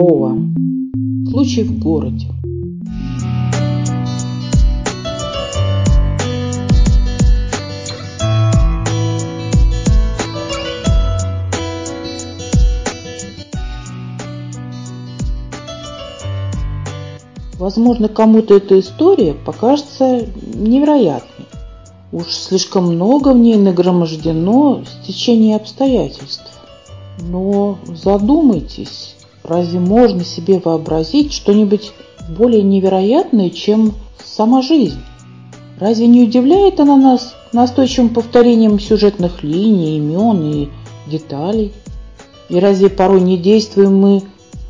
Попова. Случай в городе. Возможно, кому-то эта история покажется невероятной. Уж слишком много в ней нагромождено стечение обстоятельств. Но задумайтесь, разве можно себе вообразить что-нибудь более невероятное, чем сама жизнь? Разве не удивляет она нас настойчивым повторением сюжетных линий, имен и деталей? И разве порой не действуем мы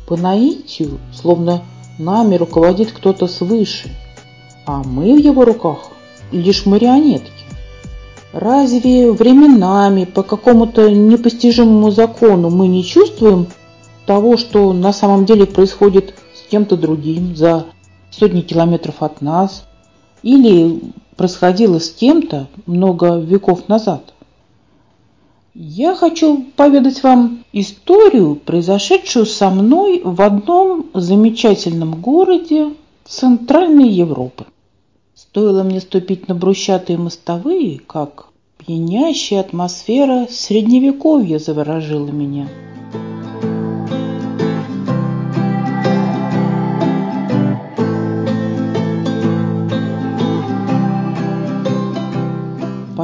по наитию, словно нами руководит кто-то свыше, а мы в его руках лишь марионетки? Разве временами по какому-то непостижимому закону мы не чувствуем того, что на самом деле происходит с кем-то другим за сотни километров от нас или происходило с кем-то много веков назад? Я хочу поведать вам историю, произошедшую со мной в одном замечательном городе Центральной Европы. Стоило мне ступить на брусчатые мостовые, как пьянящая атмосфера средневековья заворожила меня.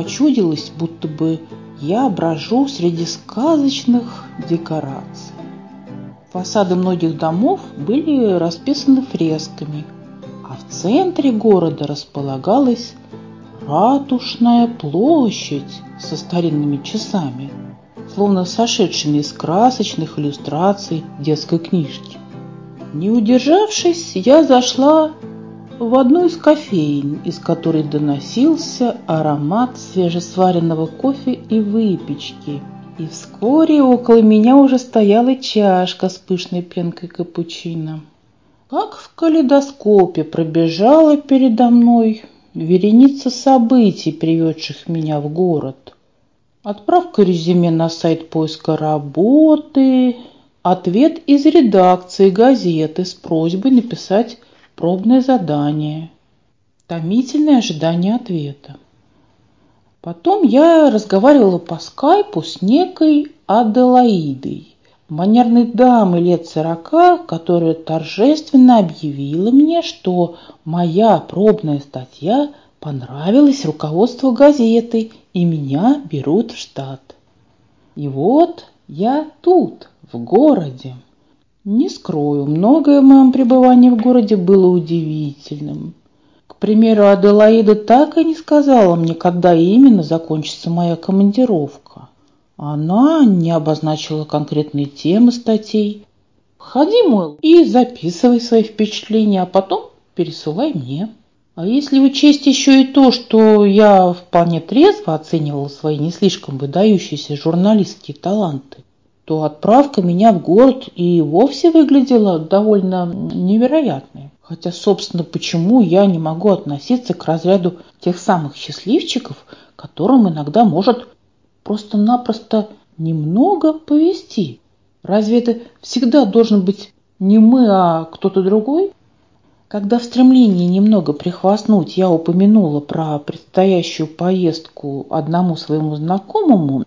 Почудилось, будто бы я брожу среди сказочных декораций. Фасады многих домов были расписаны фресками, а в центре города располагалась ратушная площадь со старинными часами, словно сошедшими из красочных иллюстраций детской книжки. Не удержавшись, я зашла в одну из кофеин, из которой доносился аромат свежесваренного кофе и выпечки. И вскоре около меня уже стояла чашка с пышной пенкой капучино. Как в калейдоскопе пробежала передо мной вереница событий, приведших меня в город. Отправка резюме на сайт поиска работы, ответ из редакции газеты с просьбой написать пробное задание, томительное ожидание ответа. Потом я разговаривала по скайпу с некой Аделаидой, манерной дамой лет сорока, которая торжественно объявила мне, что моя пробная статья понравилась руководству газеты, и меня берут в штат. И вот я тут, в городе. Не скрою, многое в моем пребывании в городе было удивительным. К примеру, Аделаида так и не сказала мне, когда именно закончится моя командировка. Она не обозначила конкретные темы статей. Ходи, мол, и записывай свои впечатления, а потом пересылай мне. А если учесть еще и то, что я вполне трезво оценивала свои не слишком выдающиеся журналистские таланты, то отправка меня в город и вовсе выглядела довольно невероятной. Хотя, собственно, почему я не могу относиться к разряду тех самых счастливчиков, которым иногда может просто-напросто немного повести? Разве это всегда должен быть не мы, а кто-то другой? Когда в стремлении немного прихвастнуть я упомянула про предстоящую поездку одному своему знакомому,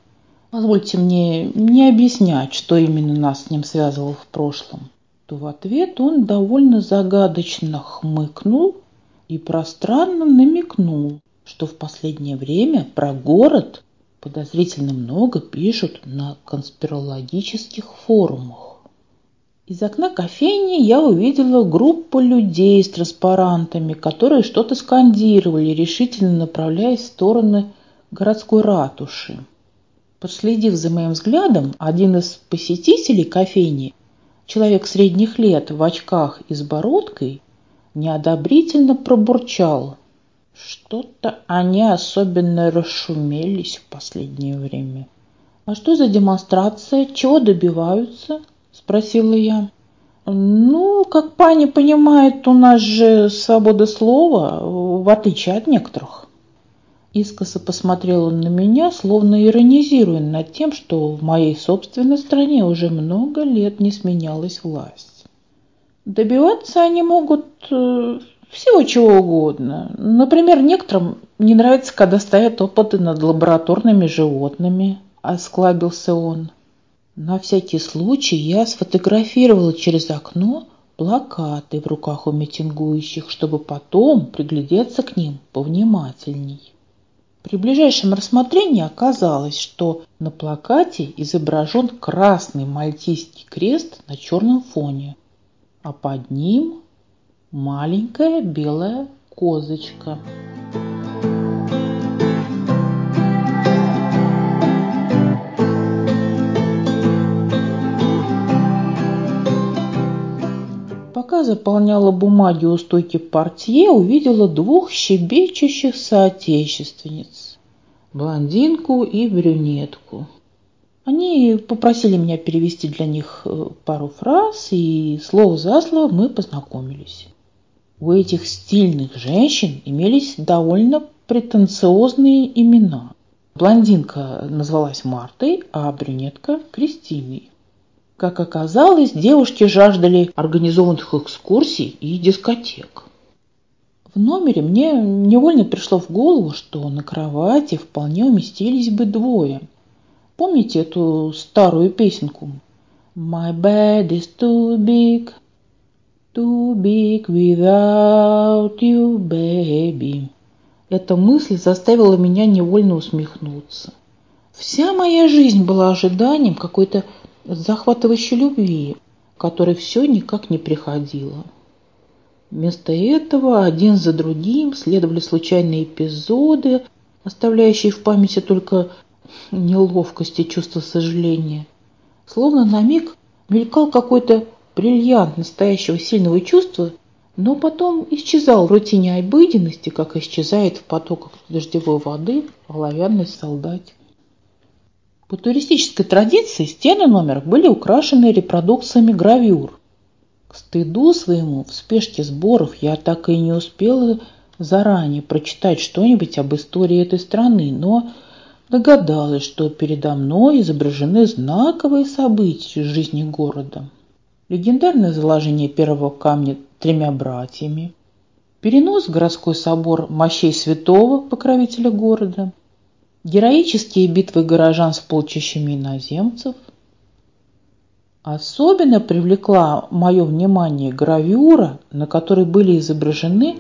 Позвольте мне не объяснять, что именно нас с ним связывало в прошлом. То в ответ он довольно загадочно хмыкнул и пространно намекнул, что в последнее время про город подозрительно много пишут на конспирологических форумах. Из окна кофейни я увидела группу людей с транспарантами, которые что-то скандировали, решительно направляясь в стороны городской ратуши. Проследив за моим взглядом, один из посетителей кофейни, человек средних лет в очках и с бородкой, неодобрительно пробурчал. Что-то они особенно расшумелись в последнее время. «А что за демонстрация? Чего добиваются?» – спросила я. «Ну, как пани понимает, у нас же свобода слова, в отличие от некоторых». Искоса посмотрел он на меня, словно иронизируя над тем, что в моей собственной стране уже много лет не сменялась власть. Добиваться они могут э, всего чего угодно. Например, некоторым не нравится, когда ставят опыты над лабораторными животными, осклабился он. На всякий случай я сфотографировала через окно плакаты в руках у митингующих, чтобы потом приглядеться к ним повнимательней. При ближайшем рассмотрении оказалось, что на плакате изображен красный мальтийский крест на черном фоне, а под ним маленькая белая козочка. Пока заполняла бумаги у стойки портье, увидела двух щебечущих соотечественниц – блондинку и брюнетку. Они попросили меня перевести для них э, пару фраз, и слово за слово мы познакомились. У этих стильных женщин имелись довольно претенциозные имена. Блондинка назвалась Мартой, а брюнетка – Кристиной. Как оказалось, девушки жаждали организованных экскурсий и дискотек. В номере мне невольно пришло в голову, что на кровати вполне уместились бы двое. Помните эту старую песенку? My bed is too big, too big without you, baby. Эта мысль заставила меня невольно усмехнуться. Вся моя жизнь была ожиданием какой-то захватывающей любви, которой все никак не приходило. Вместо этого один за другим следовали случайные эпизоды, оставляющие в памяти только неловкость и чувство сожаления. Словно на миг мелькал какой-то бриллиант настоящего сильного чувства, но потом исчезал в рутине обыденности, как исчезает в потоках дождевой воды оловянный солдатик. По туристической традиции стены номера были украшены репродукциями гравюр. К стыду своему в спешке сборов я так и не успела заранее прочитать что-нибудь об истории этой страны, но догадалась, что передо мной изображены знаковые события жизни города. Легендарное заложение первого камня тремя братьями, перенос в городской собор мощей святого покровителя города, Героические битвы горожан с полчищами иноземцев. Особенно привлекла мое внимание гравюра, на которой были изображены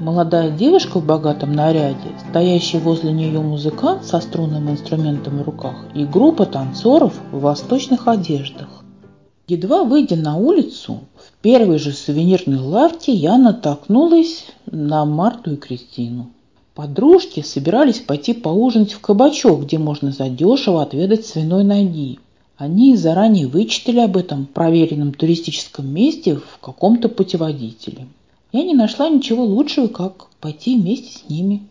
молодая девушка в богатом наряде, стоящий возле нее музыкант со струнным инструментом в руках и группа танцоров в восточных одеждах. Едва выйдя на улицу, в первой же сувенирной лавке я натолкнулась на Марту и Кристину. Подружки собирались пойти поужинать в кабачок, где можно задешево отведать свиной ноги. Они заранее вычитали об этом проверенном туристическом месте в каком-то путеводителе. Я не нашла ничего лучшего, как пойти вместе с ними.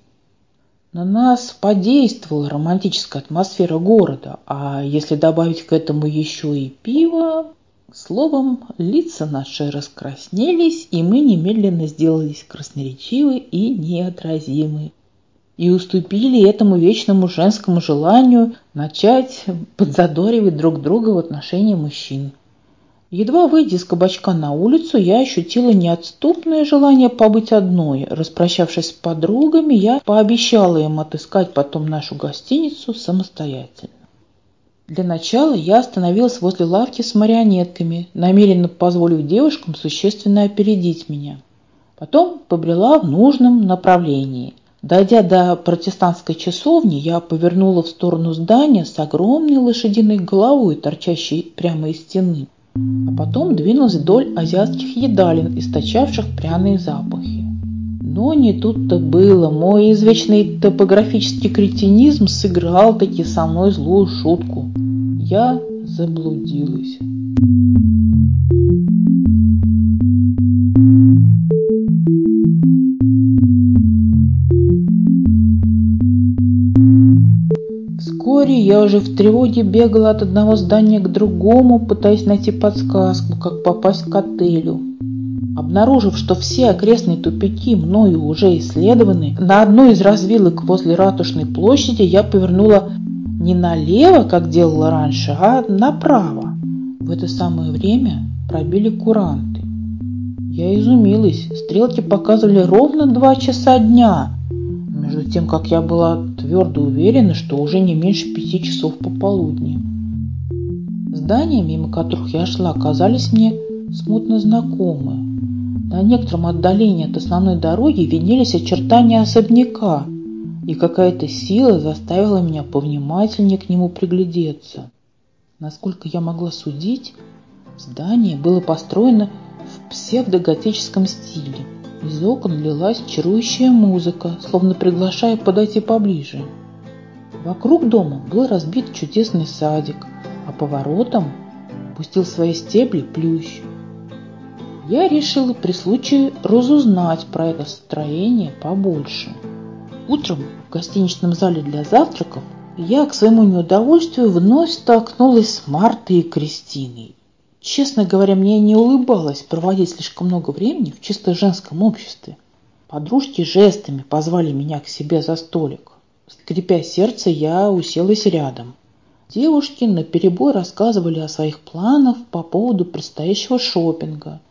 На нас подействовала романтическая атмосфера города, а если добавить к этому еще и пиво, словом, лица наши раскраснелись, и мы немедленно сделались красноречивы и неотразимы и уступили этому вечному женскому желанию начать подзадоривать друг друга в отношении мужчин. Едва выйдя из кабачка на улицу, я ощутила неотступное желание побыть одной. Распрощавшись с подругами, я пообещала им отыскать потом нашу гостиницу самостоятельно. Для начала я остановилась возле лавки с марионетками, намеренно позволив девушкам существенно опередить меня. Потом побрела в нужном направлении – Дойдя до протестантской часовни, я повернула в сторону здания с огромной лошадиной головой, торчащей прямо из стены, а потом двинулась вдоль азиатских едалин, источавших пряные запахи. Но не тут-то было. Мой извечный топографический кретинизм сыграл таки со мной злую шутку. Я заблудилась. Вскоре я уже в тревоге бегала от одного здания к другому, пытаясь найти подсказку, как попасть к отелю. Обнаружив, что все окрестные тупики мною уже исследованы, на одной из развилок возле Ратушной площади я повернула не налево, как делала раньше, а направо. В это самое время пробили куранты. Я изумилась. Стрелки показывали ровно два часа дня. Между тем, как я была твердо уверена, что уже не меньше пяти часов пополудни. Здания, мимо которых я шла, казались мне смутно знакомы. На некотором отдалении от основной дороги виднелись очертания особняка, и какая-то сила заставила меня повнимательнее к нему приглядеться. Насколько я могла судить, здание было построено в псевдоготическом стиле. Из окон лилась чарующая музыка, словно приглашая подойти поближе. Вокруг дома был разбит чудесный садик, а по воротам пустил свои стебли плющ. Я решила при случае разузнать про это строение побольше. Утром в гостиничном зале для завтраков я к своему неудовольствию вновь столкнулась с Мартой и Кристиной. Честно говоря, мне не улыбалось проводить слишком много времени в чисто женском обществе. Подружки жестами позвали меня к себе за столик. Скрипя сердце, я уселась рядом. Девушки наперебой рассказывали о своих планах по поводу предстоящего шопинга,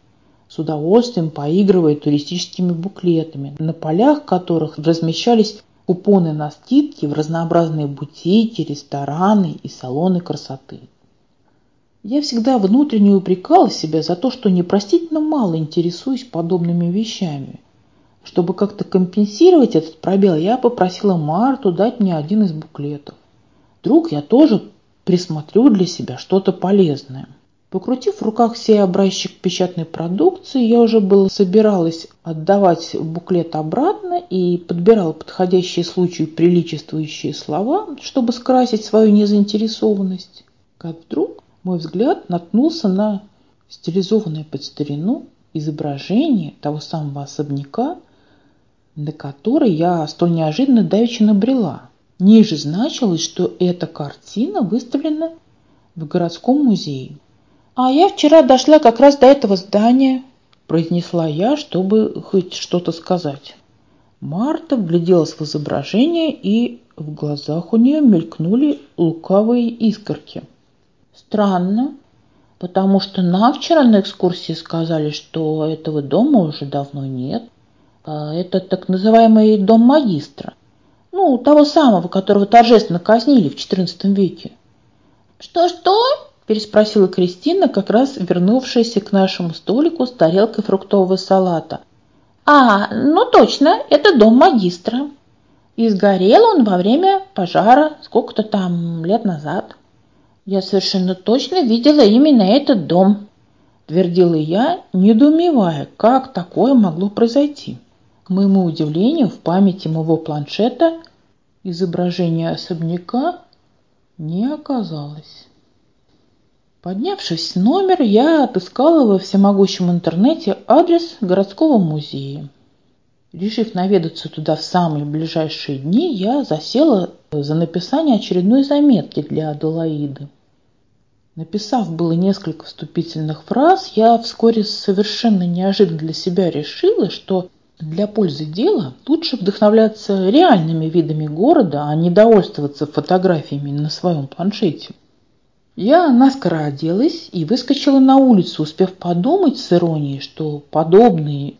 с удовольствием поигрывая туристическими буклетами, на полях которых размещались купоны на скидки в разнообразные бутики, рестораны и салоны красоты. Я всегда внутренне упрекала себя за то, что непростительно мало интересуюсь подобными вещами. Чтобы как-то компенсировать этот пробел, я попросила Марту дать мне один из буклетов. Вдруг я тоже присмотрю для себя что-то полезное. Покрутив в руках сей образчик печатной продукции, я уже было собиралась отдавать буклет обратно и подбирала подходящие случаю приличествующие слова, чтобы скрасить свою незаинтересованность. Как вдруг мой взгляд наткнулся на стилизованное под старину изображение того самого особняка, на который я столь неожиданно давеча набрела. Ниже значилось, что эта картина выставлена в городском музее. «А я вчера дошла как раз до этого здания», – произнесла я, чтобы хоть что-то сказать. Марта вгляделась в изображение, и в глазах у нее мелькнули лукавые искорки – Странно, потому что нам вчера на экскурсии сказали, что этого дома уже давно нет. А это так называемый дом магистра. Ну, того самого, которого торжественно казнили в XIV веке. «Что-что?» – переспросила Кристина, как раз вернувшаяся к нашему столику с тарелкой фруктового салата. «А, ну точно, это дом магистра. И сгорел он во время пожара сколько-то там лет назад». Я совершенно точно видела именно этот дом, твердила я, недоумевая, как такое могло произойти. К моему удивлению, в памяти моего планшета изображение особняка не оказалось. Поднявшись в номер, я отыскала во всемогущем интернете адрес городского музея. Решив наведаться туда в самые ближайшие дни, я засела за написание очередной заметки для Аделаиды. Написав было несколько вступительных фраз, я вскоре совершенно неожиданно для себя решила, что для пользы дела лучше вдохновляться реальными видами города, а не довольствоваться фотографиями на своем планшете. Я наскоро оделась и выскочила на улицу, успев подумать с иронией, что подобные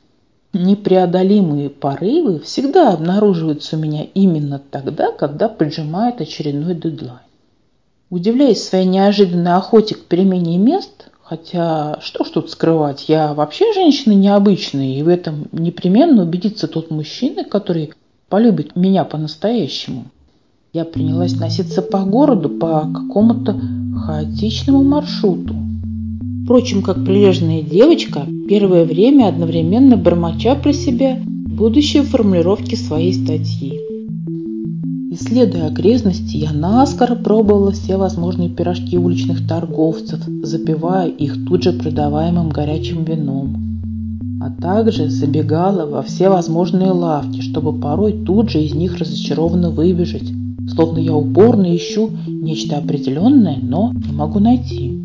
непреодолимые порывы всегда обнаруживаются у меня именно тогда, когда поджимает очередной дедлайн. Удивляясь своей неожиданной охоте к перемене мест, хотя что ж тут скрывать, я вообще женщина необычная, и в этом непременно убедится тот мужчина, который полюбит меня по-настоящему. Я принялась носиться по городу по какому-то хаотичному маршруту. Впрочем, как прилежная девочка, первое время одновременно бормоча про себя будущие формулировки своей статьи. Исследуя окрестности, я наскоро пробовала все возможные пирожки уличных торговцев, запивая их тут же продаваемым горячим вином. А также забегала во все возможные лавки, чтобы порой тут же из них разочарованно выбежать, словно я упорно ищу нечто определенное, но не могу найти.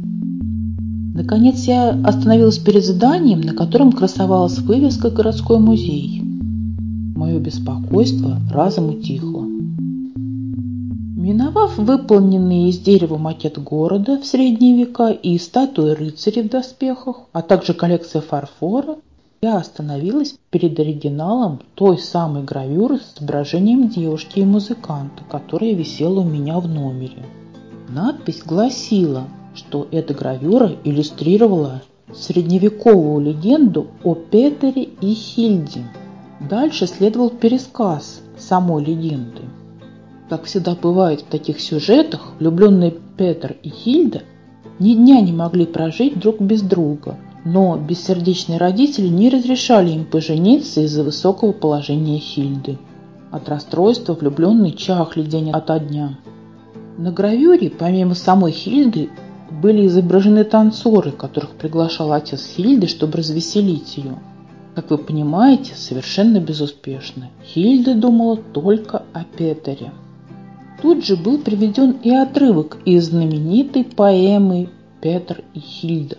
Наконец я остановилась перед зданием, на котором красовалась вывеска «Городской музей». Мое беспокойство разом утихло. Миновав выполненный из дерева макет города в средние века и статуи рыцарей в доспехах, а также коллекция фарфора, я остановилась перед оригиналом той самой гравюры с изображением девушки и музыканта, которая висела у меня в номере. Надпись гласила, что эта гравюра иллюстрировала средневековую легенду о Петере и Хильде. Дальше следовал пересказ самой легенды. Как всегда бывает в таких сюжетах, влюбленные Петр и Хильда ни дня не могли прожить друг без друга, но бессердечные родители не разрешали им пожениться из-за высокого положения Хильды. От расстройства влюбленные чахли день ото дня. На гравюре, помимо самой Хильды, были изображены танцоры, которых приглашал отец Хильды, чтобы развеселить ее. Как вы понимаете, совершенно безуспешно. Хильда думала только о Петере. Тут же был приведен и отрывок из знаменитой поэмы «Петр и Хильда».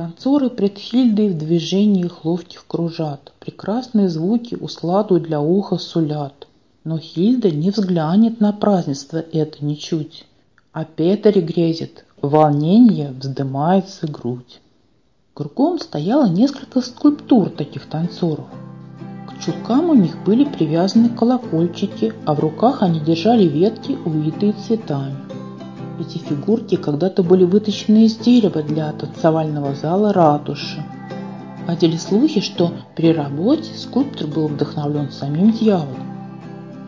Танцоры пред Хильдой в движениях ловких кружат, Прекрасные звуки усладу для уха сулят. Но Хильда не взглянет на празднество это ничуть, А Петре грезит, волнение вздымается грудь. Кругом стояло несколько скульптур таких танцоров – чулкам у них были привязаны колокольчики, а в руках они держали ветки, увитые цветами. Эти фигурки когда-то были выточены из дерева для танцевального зала ратуши. Ходили слухи, что при работе скульптор был вдохновлен самим дьяволом.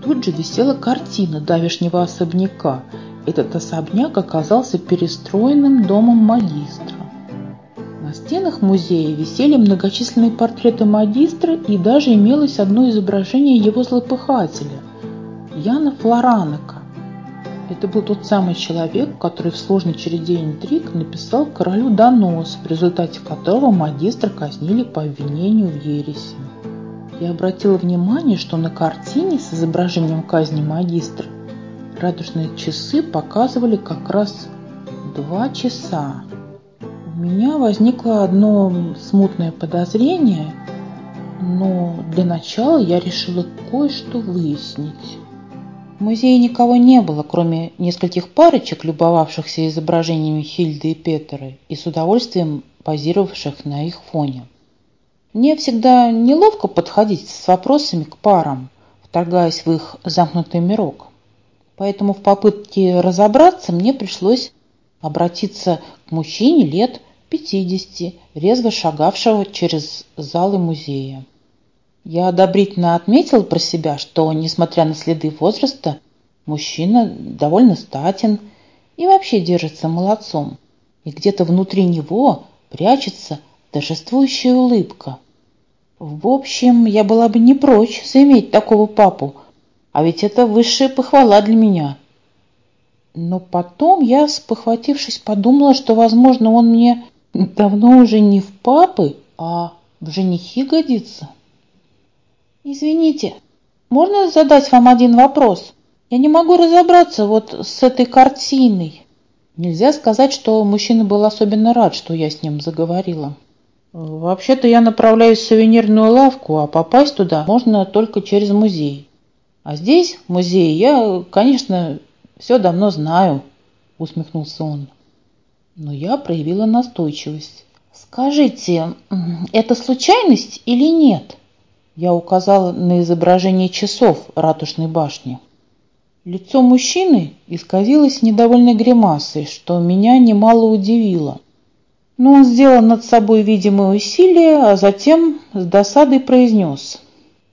Тут же висела картина давешнего особняка. Этот особняк оказался перестроенным домом магистра. На стенах музея висели многочисленные портреты магистра и даже имелось одно изображение его злопыхателя – Яна Флоранока. Это был тот самый человек, который в сложной череде интриг написал королю донос, в результате которого магистра казнили по обвинению в ереси. Я обратила внимание, что на картине с изображением казни магистра радужные часы показывали как раз два часа меня возникло одно смутное подозрение, но для начала я решила кое-что выяснить. В музее никого не было, кроме нескольких парочек, любовавшихся изображениями Хильды и Петера и с удовольствием позировавших на их фоне. Мне всегда неловко подходить с вопросами к парам, вторгаясь в их замкнутый мирок. Поэтому в попытке разобраться мне пришлось обратиться к мужчине лет пятидесяти, резво шагавшего через залы музея. Я одобрительно отметил про себя, что, несмотря на следы возраста, мужчина довольно статен и вообще держится молодцом. И где-то внутри него прячется торжествующая улыбка. В общем, я была бы не прочь заиметь такого папу, а ведь это высшая похвала для меня. Но потом я, спохватившись, подумала, что, возможно, он мне давно уже не в папы, а в женихи годится. Извините, можно задать вам один вопрос? Я не могу разобраться вот с этой картиной. Нельзя сказать, что мужчина был особенно рад, что я с ним заговорила. Вообще-то я направляюсь в сувенирную лавку, а попасть туда можно только через музей. А здесь, в музее, я, конечно, все давно знаю, усмехнулся он но я проявила настойчивость. «Скажите, это случайность или нет?» Я указала на изображение часов ратушной башни. Лицо мужчины исказилось недовольной гримасой, что меня немало удивило. Но он сделал над собой видимое усилие, а затем с досадой произнес.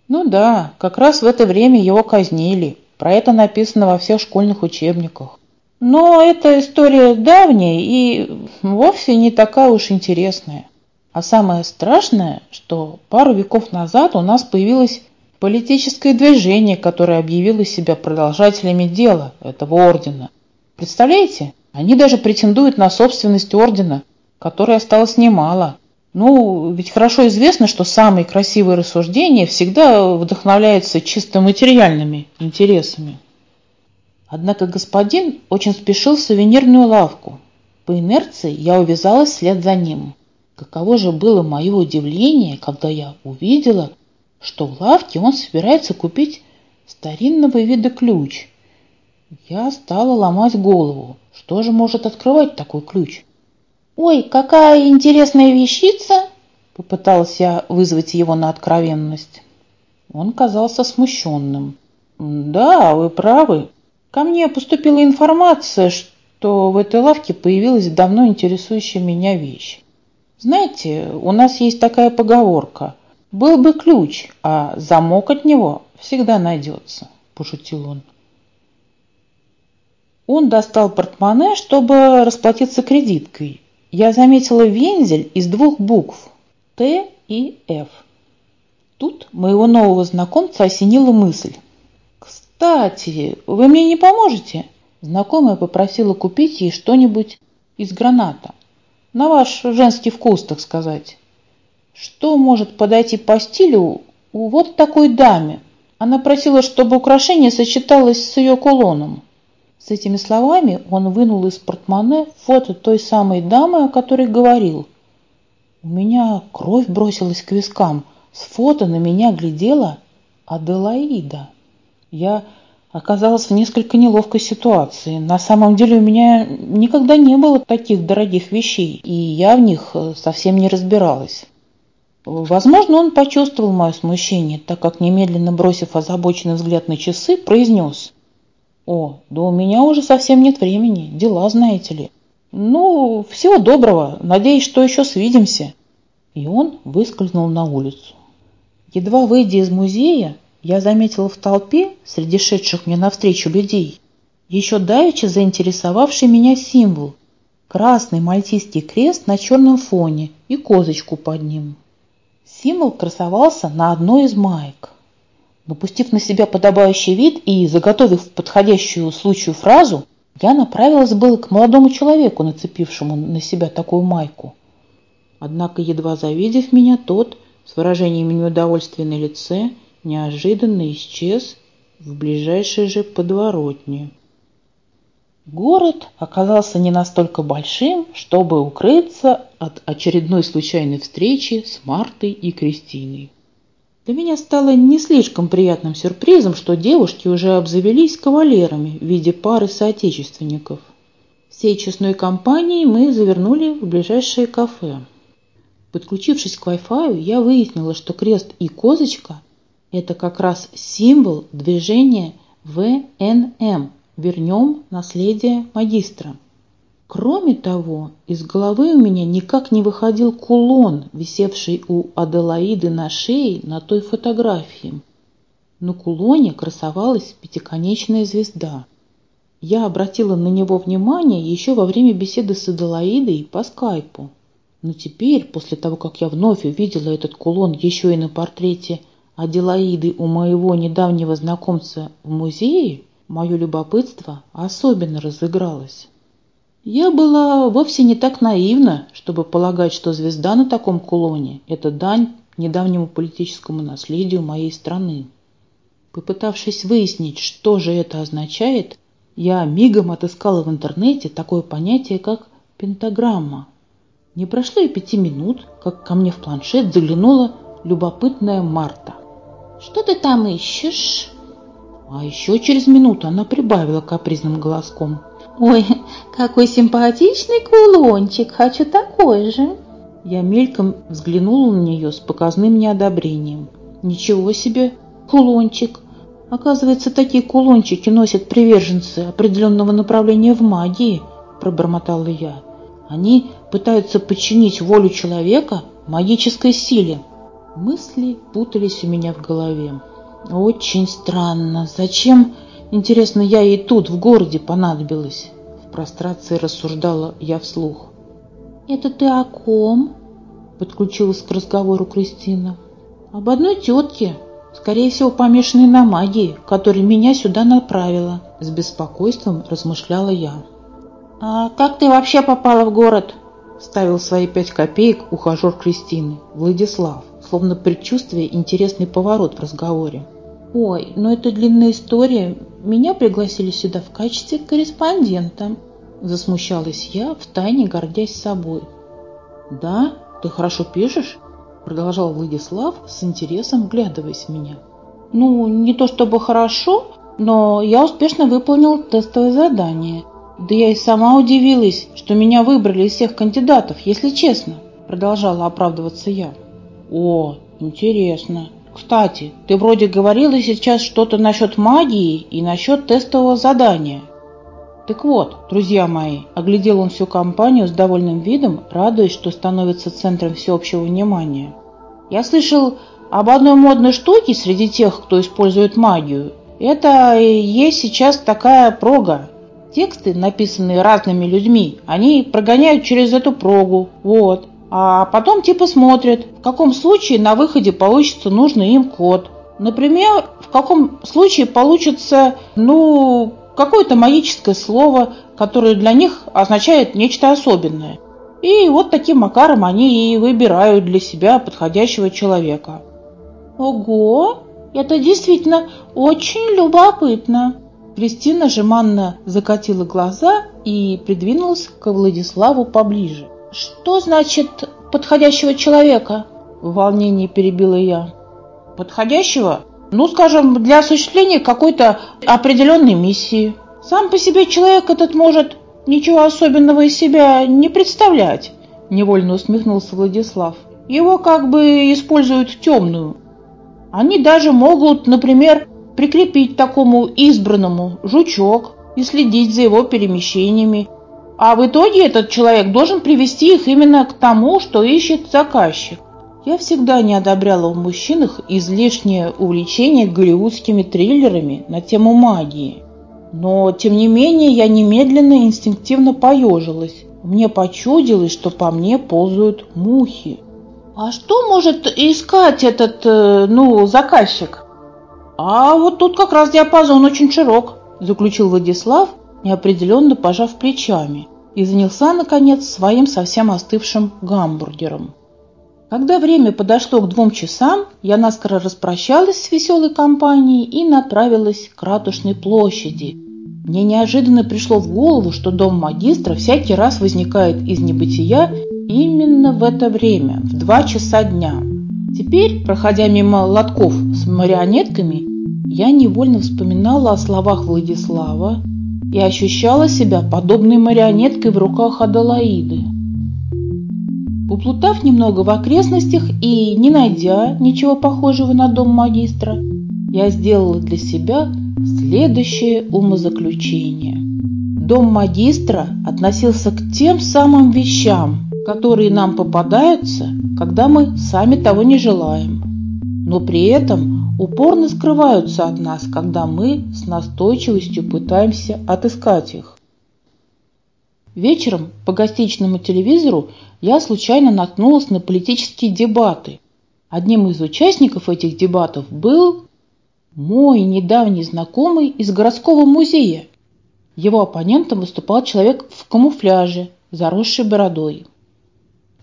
«Ну да, как раз в это время его казнили. Про это написано во всех школьных учебниках. Но эта история давняя и вовсе не такая уж интересная. А самое страшное, что пару веков назад у нас появилось политическое движение, которое объявило себя продолжателями дела этого ордена. Представляете? Они даже претендуют на собственность ордена, которой осталось немало. Ну, ведь хорошо известно, что самые красивые рассуждения всегда вдохновляются чисто материальными интересами. Однако господин очень спешил в сувенирную лавку. По инерции я увязалась вслед за ним. Каково же было мое удивление, когда я увидела, что в лавке он собирается купить старинного вида ключ. Я стала ломать голову. Что же может открывать такой ключ? «Ой, какая интересная вещица!» Попыталась я вызвать его на откровенность. Он казался смущенным. «Да, вы правы. Ко мне поступила информация, что в этой лавке появилась давно интересующая меня вещь. Знаете, у нас есть такая поговорка. Был бы ключ, а замок от него всегда найдется», – пошутил он. Он достал портмоне, чтобы расплатиться кредиткой. Я заметила вензель из двух букв – Т и Ф. Тут моего нового знакомца осенила мысль. «Кстати, вы мне не поможете?» Знакомая попросила купить ей что-нибудь из граната. На ваш женский вкус, так сказать. Что может подойти по стилю у вот такой даме? Она просила, чтобы украшение сочеталось с ее кулоном. С этими словами он вынул из портмоне фото той самой дамы, о которой говорил. У меня кровь бросилась к вискам. С фото на меня глядела Аделаида. Я оказалась в несколько неловкой ситуации. На самом деле у меня никогда не было таких дорогих вещей, и я в них совсем не разбиралась. Возможно, он почувствовал мое смущение, так как, немедленно бросив озабоченный взгляд на часы, произнес – о, да у меня уже совсем нет времени, дела, знаете ли. Ну, всего доброго, надеюсь, что еще свидимся. И он выскользнул на улицу. Едва выйдя из музея, я заметила в толпе, среди шедших мне навстречу людей, еще давеча заинтересовавший меня символ – красный мальтийский крест на черном фоне и козочку под ним. Символ красовался на одной из маек. Напустив на себя подобающий вид и заготовив подходящую случаю фразу, я направилась было к молодому человеку, нацепившему на себя такую майку. Однако, едва завидев меня, тот, с выражением неудовольствия на лице, неожиданно исчез в ближайшей же подворотне. Город оказался не настолько большим, чтобы укрыться от очередной случайной встречи с Мартой и Кристиной. Для меня стало не слишком приятным сюрпризом, что девушки уже обзавелись кавалерами в виде пары соотечественников. Всей честной компанией мы завернули в ближайшее кафе. Подключившись к Wi-Fi, я выяснила, что крест и козочка – это как раз символ движения ВНМ – «Вернем наследие магистра». Кроме того, из головы у меня никак не выходил кулон, висевший у Аделаиды на шее на той фотографии. На кулоне красовалась пятиконечная звезда. Я обратила на него внимание еще во время беседы с Аделаидой по скайпу. Но теперь, после того, как я вновь увидела этот кулон еще и на портрете Аделаиды у моего недавнего знакомца в музее, мое любопытство особенно разыгралось. Я была вовсе не так наивна, чтобы полагать, что звезда на таком кулоне – это дань недавнему политическому наследию моей страны. Попытавшись выяснить, что же это означает, я мигом отыскала в интернете такое понятие, как пентаграмма. Не прошло и пяти минут, как ко мне в планшет заглянула любопытная Марта. «Что ты там ищешь?» А еще через минуту она прибавила капризным голоском. Ой, какой симпатичный кулончик, хочу такой же. Я мельком взглянула на нее с показным неодобрением. Ничего себе, кулончик. Оказывается, такие кулончики носят приверженцы определенного направления в магии, пробормотала я. Они пытаются подчинить волю человека магической силе. Мысли путались у меня в голове. Очень странно. Зачем Интересно, я ей тут, в городе, понадобилась. В прострации рассуждала я вслух. «Это ты о ком?» Подключилась к разговору Кристина. «Об одной тетке, скорее всего, помешанной на магии, которая меня сюда направила», с беспокойством размышляла я. «А как ты вообще попала в город?» Ставил свои пять копеек ухажер Кристины, Владислав, словно предчувствие интересный поворот в разговоре. Ой, ну это длинная история. Меня пригласили сюда в качестве корреспондента. Засмущалась я, втайне гордясь собой. Да, ты хорошо пишешь? Продолжал Владислав с интересом, вглядываясь в меня. Ну, не то чтобы хорошо, но я успешно выполнил тестовое задание. Да я и сама удивилась, что меня выбрали из всех кандидатов, если честно. Продолжала оправдываться я. О, интересно. Кстати, ты вроде говорила сейчас что-то насчет магии и насчет тестового задания. Так вот, друзья мои, оглядел он всю компанию с довольным видом, радуясь, что становится центром всеобщего внимания. Я слышал об одной модной штуке среди тех, кто использует магию. Это есть сейчас такая прога. Тексты, написанные разными людьми, они прогоняют через эту прогу. Вот а потом типа смотрят, в каком случае на выходе получится нужный им код. Например, в каком случае получится, ну, какое-то магическое слово, которое для них означает нечто особенное. И вот таким макаром они и выбирают для себя подходящего человека. Ого, это действительно очень любопытно. Кристина жеманно закатила глаза и придвинулась к Владиславу поближе. «Что значит подходящего человека?» В волнении перебила я. «Подходящего? Ну, скажем, для осуществления какой-то определенной миссии. Сам по себе человек этот может ничего особенного из себя не представлять», невольно усмехнулся Владислав. «Его как бы используют темную. Они даже могут, например, прикрепить такому избранному жучок и следить за его перемещениями а в итоге этот человек должен привести их именно к тому, что ищет заказчик. Я всегда не одобряла в мужчинах излишнее увлечение голливудскими триллерами на тему магии. Но, тем не менее, я немедленно инстинктивно поежилась. Мне почудилось, что по мне ползают мухи. А что может искать этот, э, ну, заказчик? А вот тут как раз диапазон очень широк, заключил Владислав, неопределенно пожав плечами, и занялся, наконец, своим совсем остывшим гамбургером. Когда время подошло к двум часам, я наскоро распрощалась с веселой компанией и направилась к Ратушной площади. Мне неожиданно пришло в голову, что дом магистра всякий раз возникает из небытия именно в это время, в два часа дня. Теперь, проходя мимо лотков с марионетками, я невольно вспоминала о словах Владислава, и ощущала себя подобной марионеткой в руках Адалаиды. Уплутав немного в окрестностях и не найдя ничего похожего на дом магистра, я сделала для себя следующее умозаключение. Дом магистра относился к тем самым вещам, которые нам попадаются, когда мы сами того не желаем, но при этом упорно скрываются от нас, когда мы с настойчивостью пытаемся отыскать их. Вечером по гостичному телевизору я случайно наткнулась на политические дебаты. Одним из участников этих дебатов был мой недавний знакомый из городского музея. Его оппонентом выступал человек в камуфляже, заросший бородой.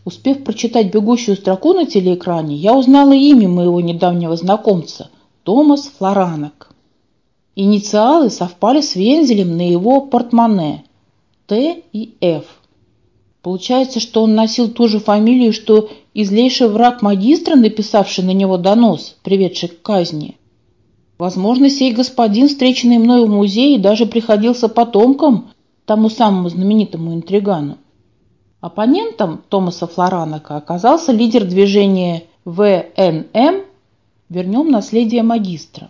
Успев прочитать бегущую строку на телеэкране, я узнала имя моего недавнего знакомца – Томас Флоранок. Инициалы совпали с вензелем на его портмоне – Т и Ф. Получается, что он носил ту же фамилию, что и злейший враг магистра, написавший на него донос, приведший к казни. Возможно, сей господин, встреченный мною в музее, даже приходился потомком тому самому знаменитому интригану. Оппонентом Томаса Флоранака оказался лидер движения ВНМ «Вернем наследие магистра».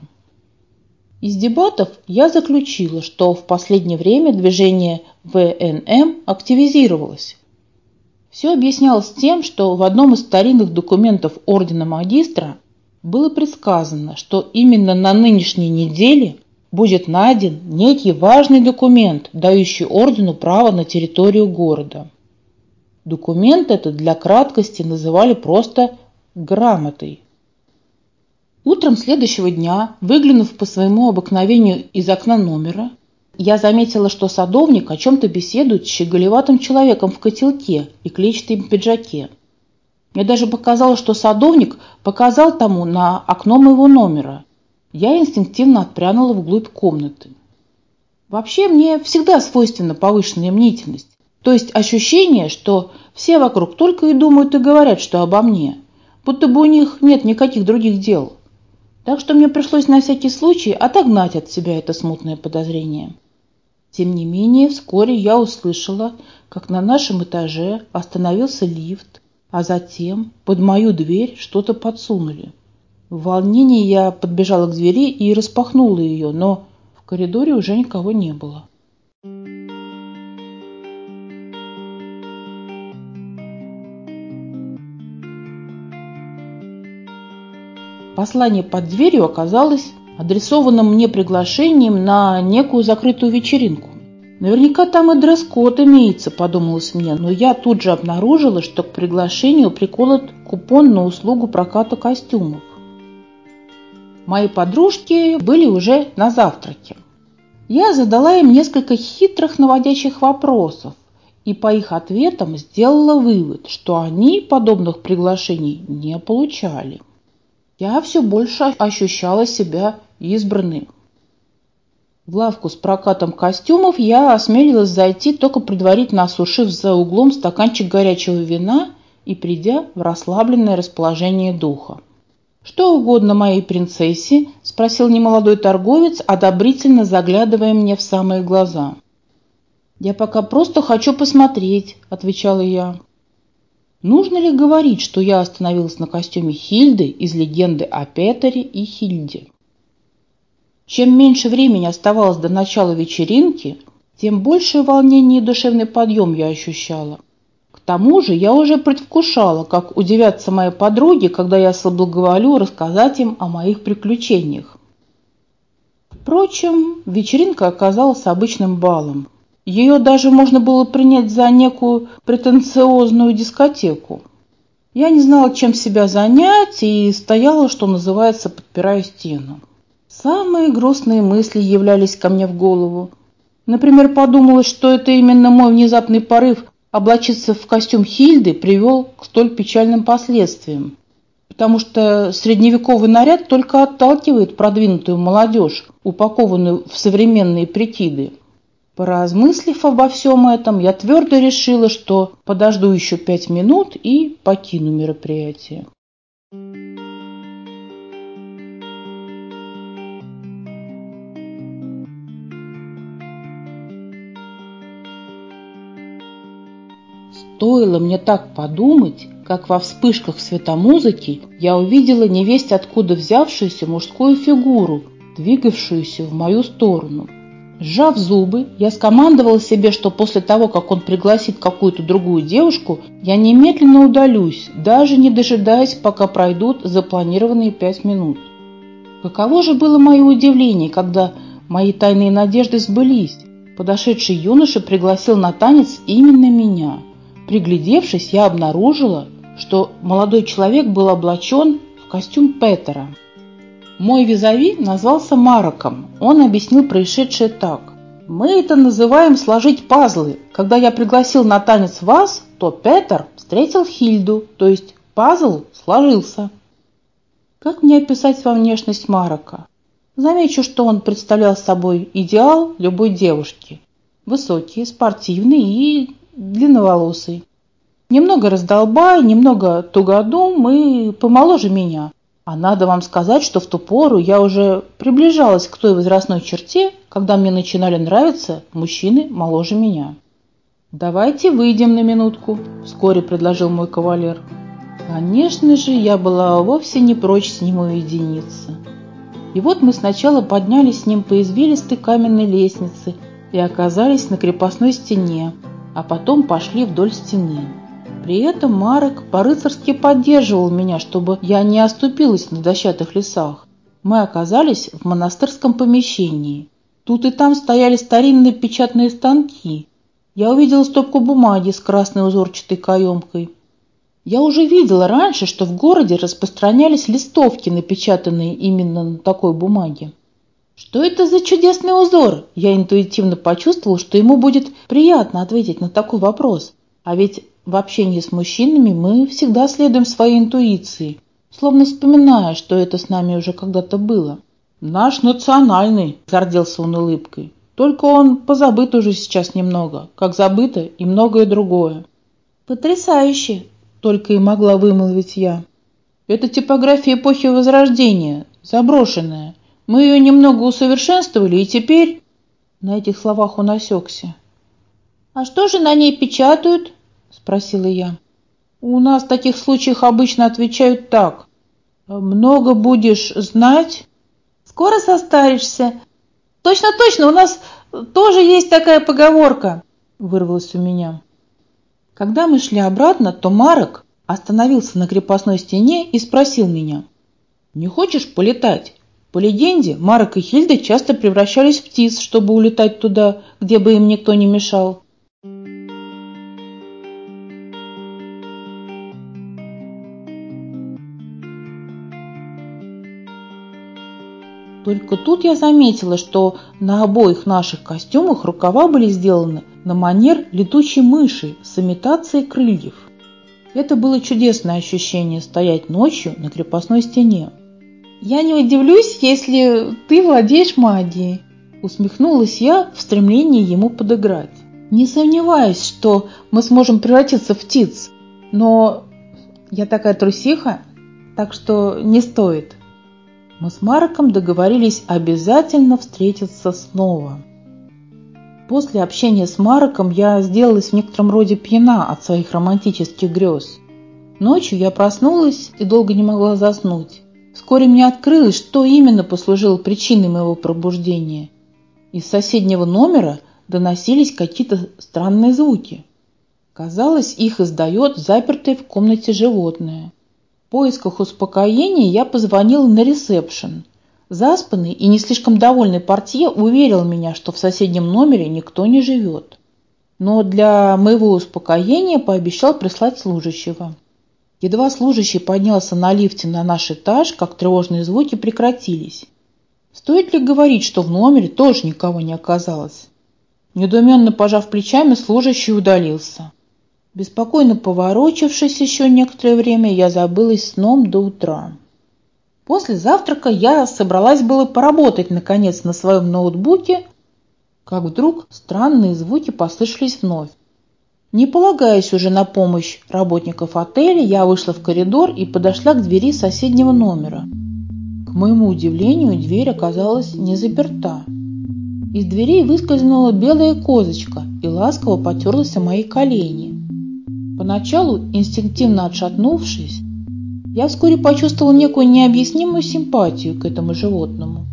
Из дебатов я заключила, что в последнее время движение ВНМ активизировалось. Все объяснялось тем, что в одном из старинных документов Ордена Магистра было предсказано, что именно на нынешней неделе будет найден некий важный документ, дающий Ордену право на территорию города. Документ этот для краткости называли просто «грамотой». Утром следующего дня, выглянув по своему обыкновению из окна номера, я заметила, что садовник о чем-то беседует с щеголеватым человеком в котелке и клетчатом пиджаке. Мне даже показалось, что садовник показал тому на окно моего номера. Я инстинктивно отпрянула вглубь комнаты. Вообще мне всегда свойственна повышенная мнительность. То есть ощущение, что все вокруг только и думают и говорят, что обо мне, будто бы у них нет никаких других дел. Так что мне пришлось на всякий случай отогнать от себя это смутное подозрение. Тем не менее, вскоре я услышала, как на нашем этаже остановился лифт, а затем под мою дверь что-то подсунули. В волнении я подбежала к двери и распахнула ее, но в коридоре уже никого не было. Послание под дверью оказалось адресованным мне приглашением на некую закрытую вечеринку. Наверняка там и дресс-код имеется, подумалось мне, но я тут же обнаружила, что к приглашению приколот купон на услугу проката костюмов. Мои подружки были уже на завтраке. Я задала им несколько хитрых наводящих вопросов и по их ответам сделала вывод, что они подобных приглашений не получали. Я все больше ощущала себя избранной. В лавку с прокатом костюмов я осмелилась зайти, только предварительно осушив за углом стаканчик горячего вина и придя в расслабленное расположение духа. «Что угодно моей принцессе?» – спросил немолодой торговец, одобрительно заглядывая мне в самые глаза. «Я пока просто хочу посмотреть», – отвечала я. Нужно ли говорить, что я остановилась на костюме Хильды из легенды о Петере и Хильде? Чем меньше времени оставалось до начала вечеринки, тем большее волнение и душевный подъем я ощущала. К тому же я уже предвкушала, как удивятся мои подруги, когда я соблаговолю рассказать им о моих приключениях. Впрочем, вечеринка оказалась обычным балом. Ее даже можно было принять за некую претенциозную дискотеку. Я не знала, чем себя занять, и стояла, что называется, подпирая стену. Самые грустные мысли являлись ко мне в голову. Например, подумалось, что это именно мой внезапный порыв облачиться в костюм Хильды привел к столь печальным последствиям. Потому что средневековый наряд только отталкивает продвинутую молодежь, упакованную в современные прикиды. Поразмыслив обо всем этом, я твердо решила, что подожду еще пять минут и покину мероприятие. Стоило мне так подумать, как во вспышках светомузыки я увидела невесть откуда взявшуюся мужскую фигуру, двигавшуюся в мою сторону. Сжав зубы, я скомандовала себе, что после того, как он пригласит какую-то другую девушку, я немедленно удалюсь, даже не дожидаясь, пока пройдут запланированные пять минут. Каково же было мое удивление, когда мои тайные надежды сбылись. Подошедший юноша пригласил на танец именно меня. Приглядевшись, я обнаружила, что молодой человек был облачен в костюм Петера. Мой визави назвался Мароком. Он объяснил происшедшее так. Мы это называем сложить пазлы. Когда я пригласил на танец вас, то Петер встретил Хильду, то есть пазл сложился. Как мне описать вам внешность Марока? Замечу, что он представлял собой идеал любой девушки. Высокий, спортивный и длинноволосый. Немного раздолбай, немного тугодум и помоложе меня. А надо вам сказать, что в ту пору я уже приближалась к той возрастной черте, когда мне начинали нравиться мужчины моложе меня. «Давайте выйдем на минутку», – вскоре предложил мой кавалер. Конечно же, я была вовсе не прочь с ним уединиться. И вот мы сначала поднялись с ним по извилистой каменной лестнице и оказались на крепостной стене, а потом пошли вдоль стены. При этом Марек по-рыцарски поддерживал меня, чтобы я не оступилась на дощатых лесах. Мы оказались в монастырском помещении. Тут и там стояли старинные печатные станки. Я увидела стопку бумаги с красной узорчатой каемкой. Я уже видела раньше, что в городе распространялись листовки, напечатанные именно на такой бумаге. Что это за чудесный узор? Я интуитивно почувствовал, что ему будет приятно ответить на такой вопрос. А ведь в общении с мужчинами мы всегда следуем своей интуиции, словно вспоминая, что это с нами уже когда-то было. Наш национальный, зарделся он улыбкой. Только он позабыт уже сейчас немного, как забыто и многое другое. Потрясающе, только и могла вымолвить я. Это типография эпохи Возрождения, заброшенная. Мы ее немного усовершенствовали, и теперь...» На этих словах он осекся. «А что же на ней печатают?» – спросила я. У нас в таких случаях обычно отвечают так. Много будешь знать, скоро состаришься. Точно-точно, у нас тоже есть такая поговорка, вырвалось у меня. Когда мы шли обратно, то Марок остановился на крепостной стене и спросил меня, «Не хочешь полетать?» По легенде, Марок и Хильда часто превращались в птиц, чтобы улетать туда, где бы им никто не мешал. Только тут я заметила, что на обоих наших костюмах рукава были сделаны на манер летучей мыши с имитацией крыльев. Это было чудесное ощущение стоять ночью на крепостной стене. «Я не удивлюсь, если ты владеешь магией», усмехнулась я в стремлении ему подыграть. «Не сомневаюсь, что мы сможем превратиться в птиц, но я такая трусиха, так что не стоит». Мы с Марком договорились обязательно встретиться снова. После общения с Марком я сделалась в некотором роде пьяна от своих романтических грез. Ночью я проснулась и долго не могла заснуть. Вскоре мне открылось, что именно послужило причиной моего пробуждения. Из соседнего номера доносились какие-то странные звуки. Казалось, их издает запертое в комнате животное. Поисках успокоения я позвонила на ресепшн. Заспанный и не слишком довольный портье уверил меня, что в соседнем номере никто не живет. Но для моего успокоения пообещал прислать служащего. Едва служащий поднялся на лифте на наш этаж, как тревожные звуки прекратились. Стоит ли говорить, что в номере тоже никого не оказалось? Недуменно пожав плечами, служащий удалился. Беспокойно поворочившись еще некоторое время, я забылась сном до утра. После завтрака я собралась было поработать, наконец, на своем ноутбуке, как вдруг странные звуки послышались вновь. Не полагаясь уже на помощь работников отеля, я вышла в коридор и подошла к двери соседнего номера. К моему удивлению, дверь оказалась не заперта. Из дверей выскользнула белая козочка и ласково потерлась о мои колени. Поначалу, инстинктивно отшатнувшись, я вскоре почувствовал некую необъяснимую симпатию к этому животному.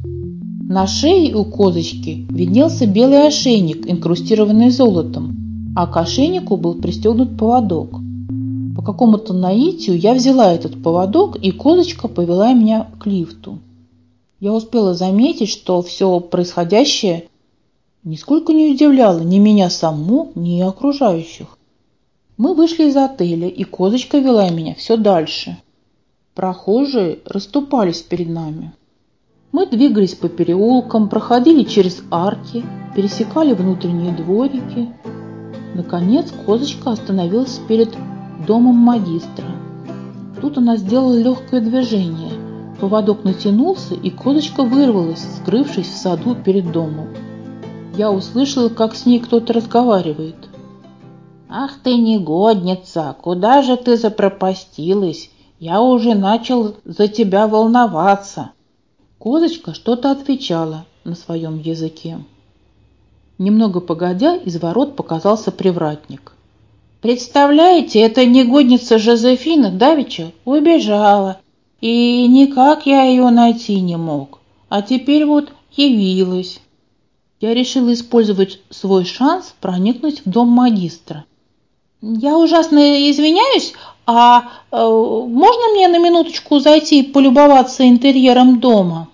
На шее у козочки виднелся белый ошейник, инкрустированный золотом, а к ошейнику был пристегнут поводок. По какому-то наитию я взяла этот поводок, и козочка повела меня к лифту. Я успела заметить, что все происходящее нисколько не удивляло ни меня саму, ни окружающих. Мы вышли из отеля, и козочка вела меня все дальше. Прохожие расступались перед нами. Мы двигались по переулкам, проходили через арки, пересекали внутренние дворики. Наконец козочка остановилась перед домом магистра. Тут она сделала легкое движение. Поводок натянулся, и козочка вырвалась, скрывшись в саду перед домом. Я услышала, как с ней кто-то разговаривает – «Ах ты негодница! Куда же ты запропастилась? Я уже начал за тебя волноваться!» Козочка что-то отвечала на своем языке. Немного погодя, из ворот показался привратник. «Представляете, эта негодница Жозефина Давича убежала, и никак я ее найти не мог, а теперь вот явилась». Я решила использовать свой шанс проникнуть в дом магистра я ужасно извиняюсь, а э, можно мне на минуточку зайти и полюбоваться интерьером дома?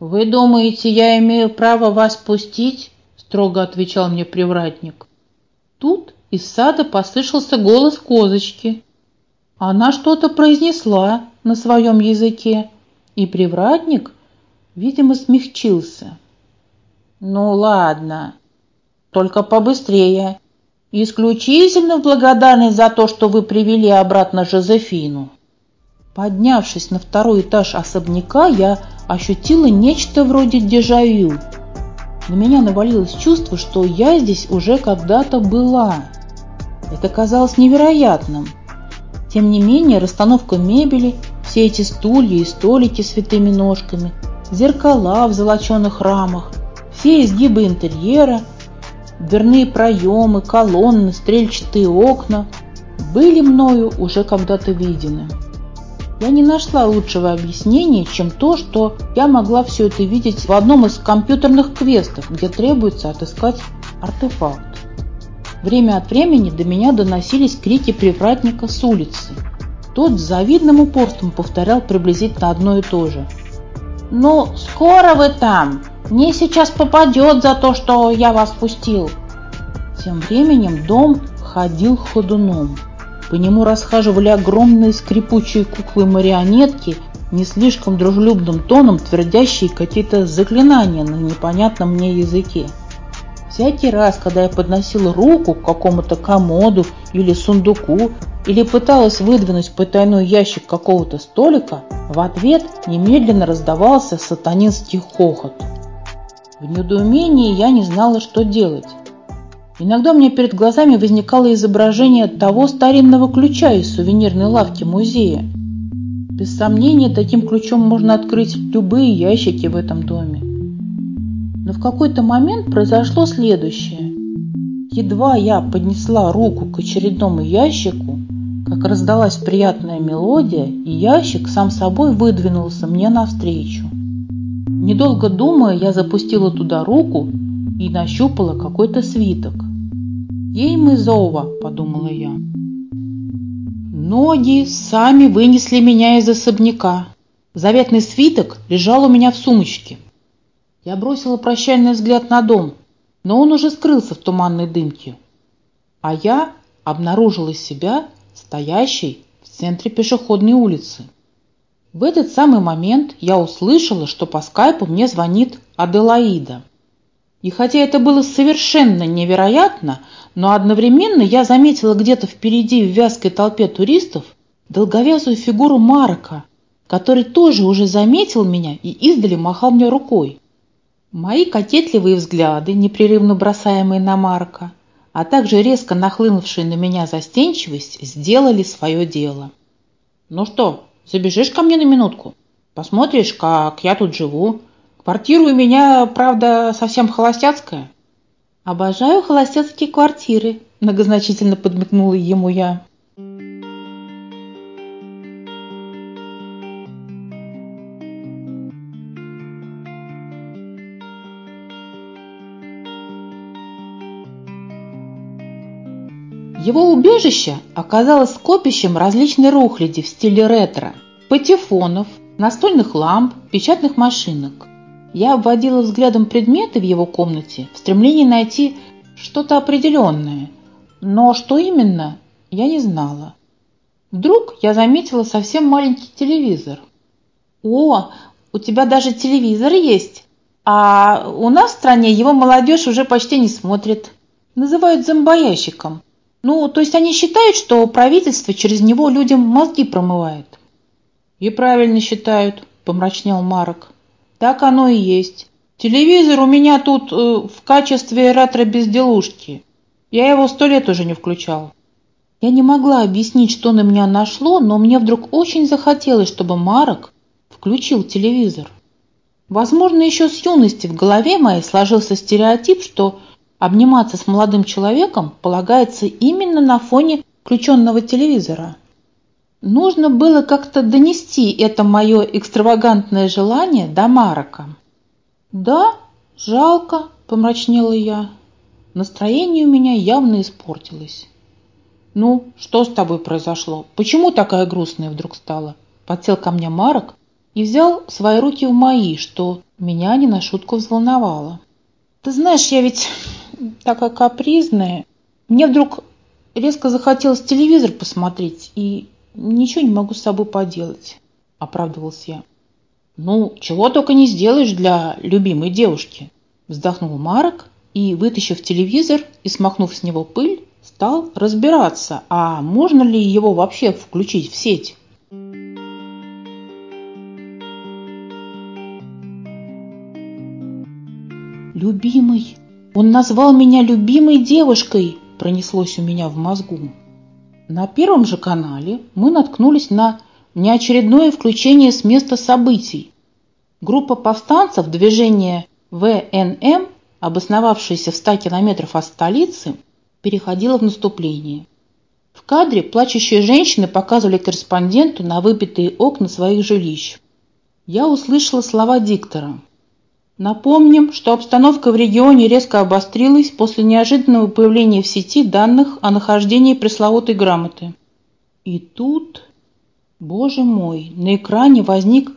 Вы думаете, я имею право вас пустить? строго отвечал мне привратник. Тут из сада послышался голос козочки. Она что-то произнесла на своем языке, и привратник, видимо, смягчился. Ну ладно, только побыстрее. Исключительно в благодарность за то, что вы привели обратно Жозефину. Поднявшись на второй этаж особняка, я ощутила нечто вроде дежавю. На меня навалилось чувство, что я здесь уже когда-то была. Это казалось невероятным. Тем не менее, расстановка мебели, все эти стулья и столики с витыми ножками, зеркала в золоченых рамах, все изгибы интерьера – дверные проемы, колонны, стрельчатые окна были мною уже когда-то видены. Я не нашла лучшего объяснения, чем то, что я могла все это видеть в одном из компьютерных квестов, где требуется отыскать артефакт. Время от времени до меня доносились крики привратника с улицы. Тот с завидным упорством повторял приблизительно одно и то же. «Ну, скоро вы там! Мне сейчас попадет за то, что я вас пустил!» Тем временем дом ходил ходуном. По нему расхаживали огромные скрипучие куклы-марионетки, не слишком дружелюбным тоном твердящие какие-то заклинания на непонятном мне языке. Всякий раз, когда я подносила руку к какому-то комоду или сундуку, или пыталась выдвинуть потайной ящик какого-то столика, в ответ немедленно раздавался сатанинский хохот. В недоумении я не знала, что делать. Иногда у меня перед глазами возникало изображение того старинного ключа из сувенирной лавки музея. Без сомнения, таким ключом можно открыть любые ящики в этом доме. Но в какой-то момент произошло следующее. Едва я поднесла руку к очередному ящику, как раздалась приятная мелодия, и ящик сам собой выдвинулся мне навстречу. Недолго думая, я запустила туда руку и нащупала какой-то свиток. «Ей мы зова», — подумала я. Ноги сами вынесли меня из особняка. Заветный свиток лежал у меня в сумочке. Я бросила прощальный взгляд на дом, но он уже скрылся в туманной дымке. А я обнаружила себя стоящей в центре пешеходной улицы. В этот самый момент я услышала, что по скайпу мне звонит Аделаида. И хотя это было совершенно невероятно, но одновременно я заметила где-то впереди в вязкой толпе туристов долговязую фигуру Марка, который тоже уже заметил меня и издали махал мне рукой. Мои кокетливые взгляды, непрерывно бросаемые на Марка, а также резко нахлынувшая на меня застенчивость, сделали свое дело. «Ну что, забежишь ко мне на минутку? Посмотришь, как я тут живу?» Квартира у меня, правда, совсем холостяцкая. Обожаю холостяцкие квартиры, многозначительно подмигнула ему я. Его убежище оказалось скопищем различной рухляди в стиле ретро, патефонов, настольных ламп, печатных машинок. Я обводила взглядом предметы в его комнате в стремлении найти что-то определенное, но что именно, я не знала. Вдруг я заметила совсем маленький телевизор. «О, у тебя даже телевизор есть, а у нас в стране его молодежь уже почти не смотрит. Называют зомбоящиком. Ну, то есть они считают, что правительство через него людям мозги промывает». «И правильно считают», – помрачнел Марок. Так оно и есть. Телевизор у меня тут э, в качестве ретро-безделушки. Я его сто лет уже не включал. Я не могла объяснить, что на меня нашло, но мне вдруг очень захотелось, чтобы Марок включил телевизор. Возможно, еще с юности в голове моей сложился стереотип, что обниматься с молодым человеком полагается именно на фоне включенного телевизора. Нужно было как-то донести это мое экстравагантное желание до Марока. «Да, жалко», – помрачнела я. Настроение у меня явно испортилось. «Ну, что с тобой произошло? Почему такая грустная вдруг стала?» Подсел ко мне Марок и взял свои руки в мои, что меня не на шутку взволновало. «Ты знаешь, я ведь такая капризная. Мне вдруг резко захотелось телевизор посмотреть, и Ничего не могу с собой поделать, оправдывался я. Ну, чего только не сделаешь для любимой девушки, вздохнул Марок и, вытащив телевизор и смахнув с него пыль, стал разбираться, а можно ли его вообще включить в сеть. «Любимый! Он назвал меня любимой девушкой!» пронеслось у меня в мозгу. На первом же канале мы наткнулись на неочередное включение с места событий. Группа повстанцев движения ВНМ, обосновавшаяся в 100 километров от столицы, переходила в наступление. В кадре плачущие женщины показывали корреспонденту на выбитые окна своих жилищ. Я услышала слова диктора. Напомним, что обстановка в регионе резко обострилась после неожиданного появления в сети данных о нахождении пресловутой грамоты. И тут, боже мой, на экране возник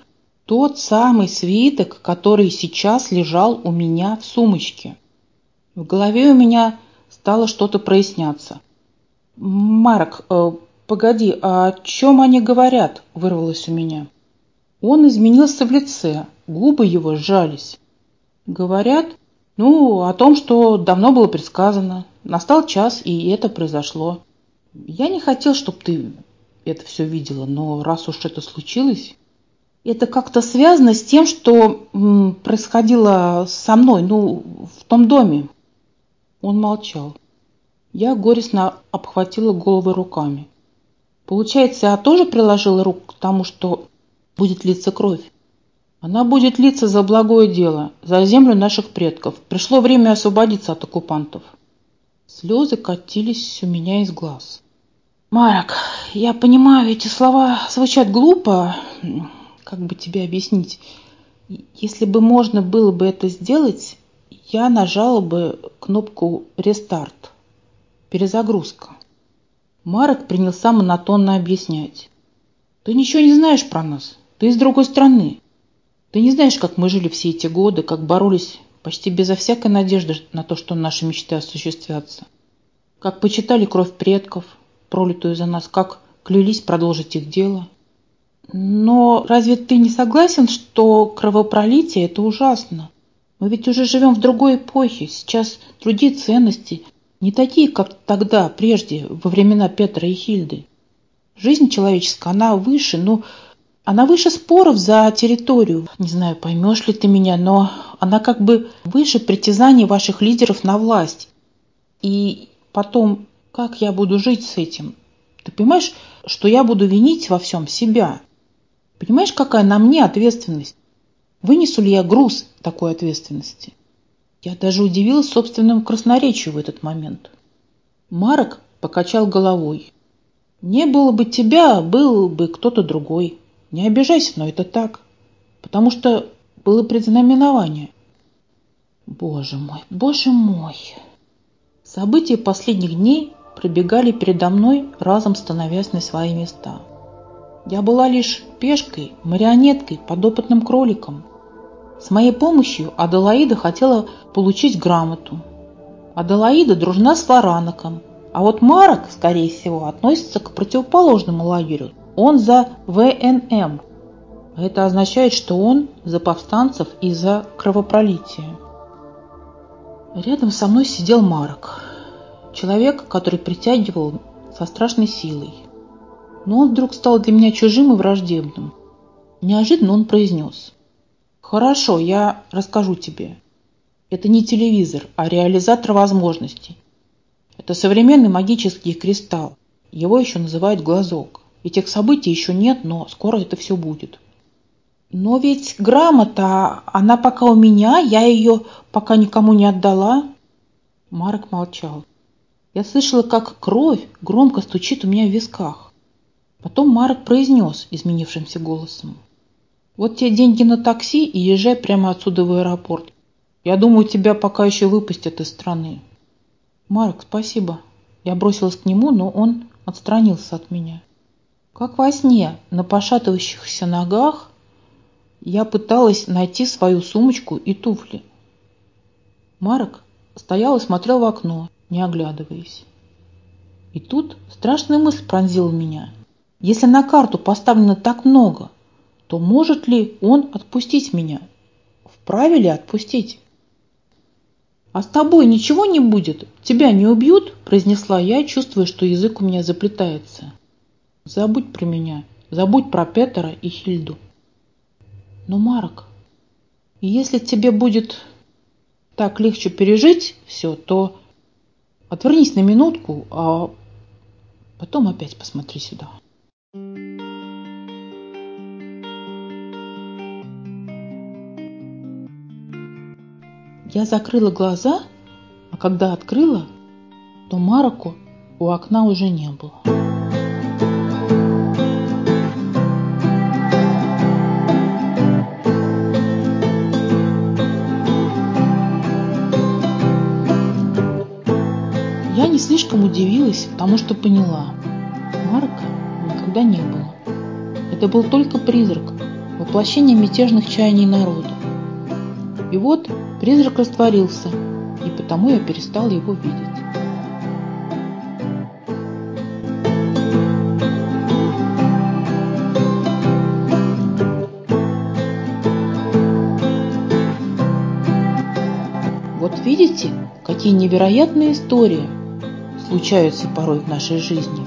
тот самый свиток, который сейчас лежал у меня в сумочке. В голове у меня стало что-то проясняться. «Марк, э, погоди, а о чем они говорят?» – вырвалось у меня. Он изменился в лице, губы его сжались. Говорят, ну, о том, что давно было предсказано. Настал час, и это произошло. Я не хотел, чтобы ты это все видела, но раз уж это случилось, это как-то связано с тем, что происходило со мной, ну, в том доме. Он молчал. Я горестно обхватила голову руками. Получается, я тоже приложила руку к тому, что будет литься кровь. Она будет литься за благое дело, за землю наших предков. Пришло время освободиться от оккупантов. Слезы катились у меня из глаз. Марок, я понимаю, эти слова звучат глупо. Как бы тебе объяснить? Если бы можно было бы это сделать, я нажала бы кнопку «Рестарт» – перезагрузка. Марок принялся монотонно объяснять. Ты ничего не знаешь про нас. Ты из другой страны. Ты не знаешь, как мы жили все эти годы, как боролись почти безо всякой надежды на то, что наши мечты осуществятся. Как почитали кровь предков, пролитую за нас, как клялись продолжить их дело. Но разве ты не согласен, что кровопролитие – это ужасно? Мы ведь уже живем в другой эпохе, сейчас другие ценности, не такие, как тогда, прежде, во времена Петра и Хильды. Жизнь человеческая, она выше, но она выше споров за территорию. Не знаю, поймешь ли ты меня, но она как бы выше притязаний ваших лидеров на власть. И потом, как я буду жить с этим? Ты понимаешь, что я буду винить во всем себя? Понимаешь, какая на мне ответственность? Вынесу ли я груз такой ответственности? Я даже удивилась собственному красноречию в этот момент. Марок покачал головой. Не было бы тебя, был бы кто-то другой. Не обижайся, но это так. Потому что было предзнаменование. Боже мой, боже мой. События последних дней пробегали передо мной, разом становясь на свои места. Я была лишь пешкой, марионеткой, подопытным кроликом. С моей помощью Аделаида хотела получить грамоту. Аделаида дружна с Вараноком, а вот Марок, скорее всего, относится к противоположному лагерю, он за ВНМ. Это означает, что он за повстанцев и за кровопролитие. Рядом со мной сидел Марок. Человек, который притягивал со страшной силой. Но он вдруг стал для меня чужим и враждебным. Неожиданно он произнес. «Хорошо, я расскажу тебе. Это не телевизор, а реализатор возможностей. Это современный магический кристалл. Его еще называют глазок. Этих событий еще нет, но скоро это все будет. Но ведь грамота, она пока у меня, я ее пока никому не отдала. Марк молчал. Я слышала, как кровь громко стучит у меня в висках. Потом Марк произнес изменившимся голосом. Вот те деньги на такси и езжай прямо отсюда в аэропорт. Я думаю, тебя пока еще выпустят из страны. Марк, спасибо. Я бросилась к нему, но он отстранился от меня. Как во сне, на пошатывающихся ногах, я пыталась найти свою сумочку и туфли. Марк стоял и смотрел в окно, не оглядываясь. И тут страшная мысль пронзила меня. Если на карту поставлено так много, то может ли он отпустить меня? Вправе ли отпустить? «А с тобой ничего не будет? Тебя не убьют?» – произнесла я, чувствуя, что язык у меня заплетается. Забудь про меня, забудь про Петера и Хильду. Но, Марк, если тебе будет так легче пережить все, то отвернись на минутку, а потом опять посмотри сюда. Я закрыла глаза, а когда открыла, то Мароку у окна уже не было. Слишком удивилась, потому что поняла. Марка никогда не было. Это был только призрак, воплощение мятежных чаяний народа. И вот призрак растворился, и потому я перестал его видеть. Вот видите, какие невероятные истории случаются порой в нашей жизни.